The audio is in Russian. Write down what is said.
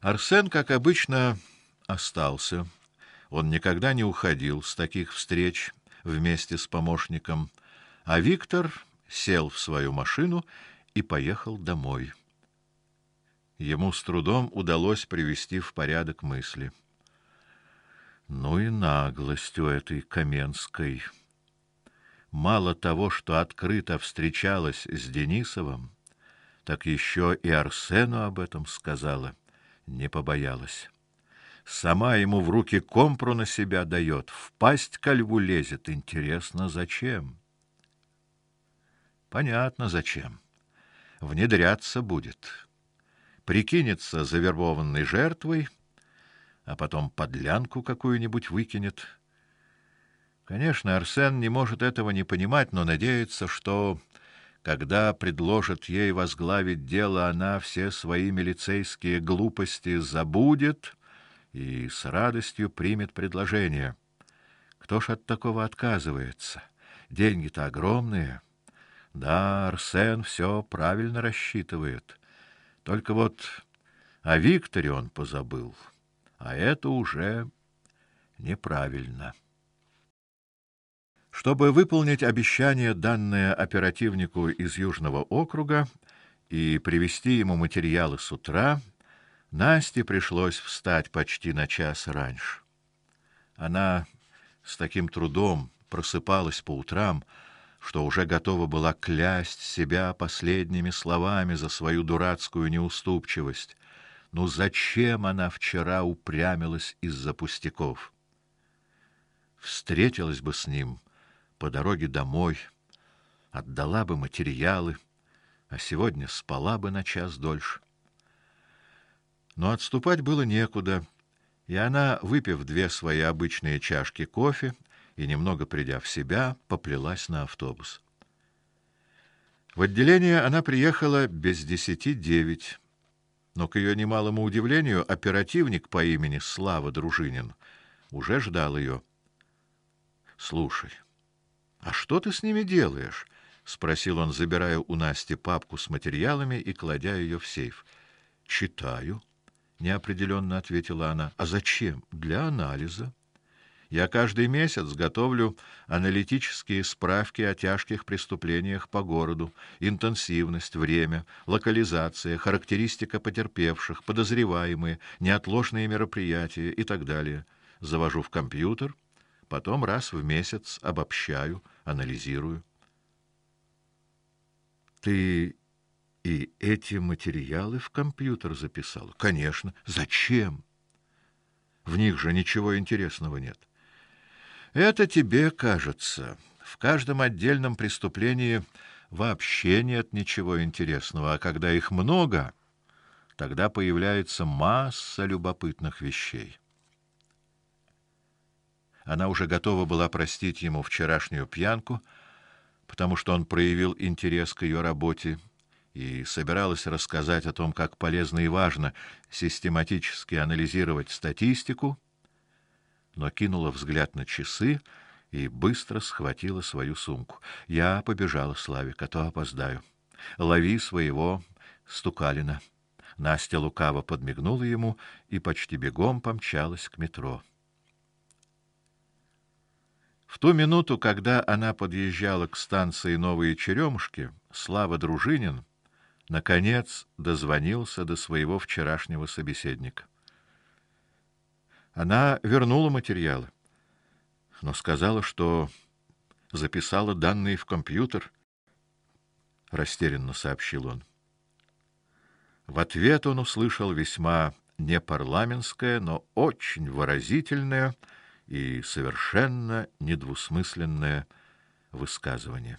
Арсен, как обычно, остался. Он никогда не уходил с таких встреч вместе с помощником, а Виктор сел в свою машину и поехал домой. Ему с трудом удалось привести в порядок мысли. Ну и наглость у этой Каменской. Мало того, что открыто встречалась с Денисовым, так еще и Арсену об этом сказала, не побоялась. Сама ему в руки компру на себя дает, в пасть ко льву лезет. Интересно, зачем? Понятно, зачем. Внедряться будет прикинется завербованной жертвой, а потом подлянку какую-нибудь выкинет. Конечно, Арсен не может этого не понимать, но надеется, что когда предложат ей возглавить дело, она все свои милицейские глупости забудет и с радостью примет предложение. Кто ж от такого отказывается? Деньги-то огромные. Да, Арсен все правильно рассчитывает. Только вот о Викторе он позабыл, а это уже неправильно. Чтобы выполнить обещание, данное оперативнику из Южного округа, и привести ему материалы с утра, Насте пришлось встать почти на час раньше. Она с таким трудом просыпалась по утрам, что уже готова была клясть себя последними словами за свою дурацкую неуступчивость. Ну зачем она вчера упрямилась из-за пустяков? Встретилась бы с ним по дороге домой, отдала бы материалы, а сегодня спала бы на час дольше. Но отступать было некуда, и она, выпив две свои обычные чашки кофе и немного придя в себя, поплелась на автобус. В отделение она приехала без десяти девять, но к ее немалому удивлению оперативник по имени Слава Дружинин уже ждал ее. Слушай, а что ты с ними делаешь? спросил он, забирая у Насти папку с материалами и кладя ее в сейф. Читаю, неопределенно ответила она. А зачем? Для анализа. Я каждый месяц готовлю аналитические справки о тяжких преступлениях по городу: интенсивность, время, локализация, характеристика потерпевших, подозреваемые, неотложные мероприятия и так далее. Завожу в компьютер, потом раз в месяц обобщаю, анализирую. Ты и эти материалы в компьютер записал? Конечно. Зачем? В них же ничего интересного нет. Это тебе кажется. В каждом отдельном преступлении вообще нет ничего интересного, а когда их много, тогда появляется масса любопытных вещей. Она уже готова была простить ему вчерашнюю пьянку, потому что он проявил интерес к ее работе и собиралась рассказать о том, как полезно и важно систематически анализировать статистику но кинула взгляд на часы и быстро схватила свою сумку. Я побежала, Славик, а то опоздаю. Лови своего стукалина. Настя лукаво подмигнула ему и почти бегом помчалась к метро. В ту минуту, когда она подъезжала к станции Новые Черемушки, Слава Дружинин наконец дозвонился до своего вчерашнего собеседника. Она вернула материалы, но сказала, что записала данные в компьютер, растерянно сообщил он. В ответ он услышал весьма непарламентское, но очень выразительное и совершенно недвусмысленное высказывание.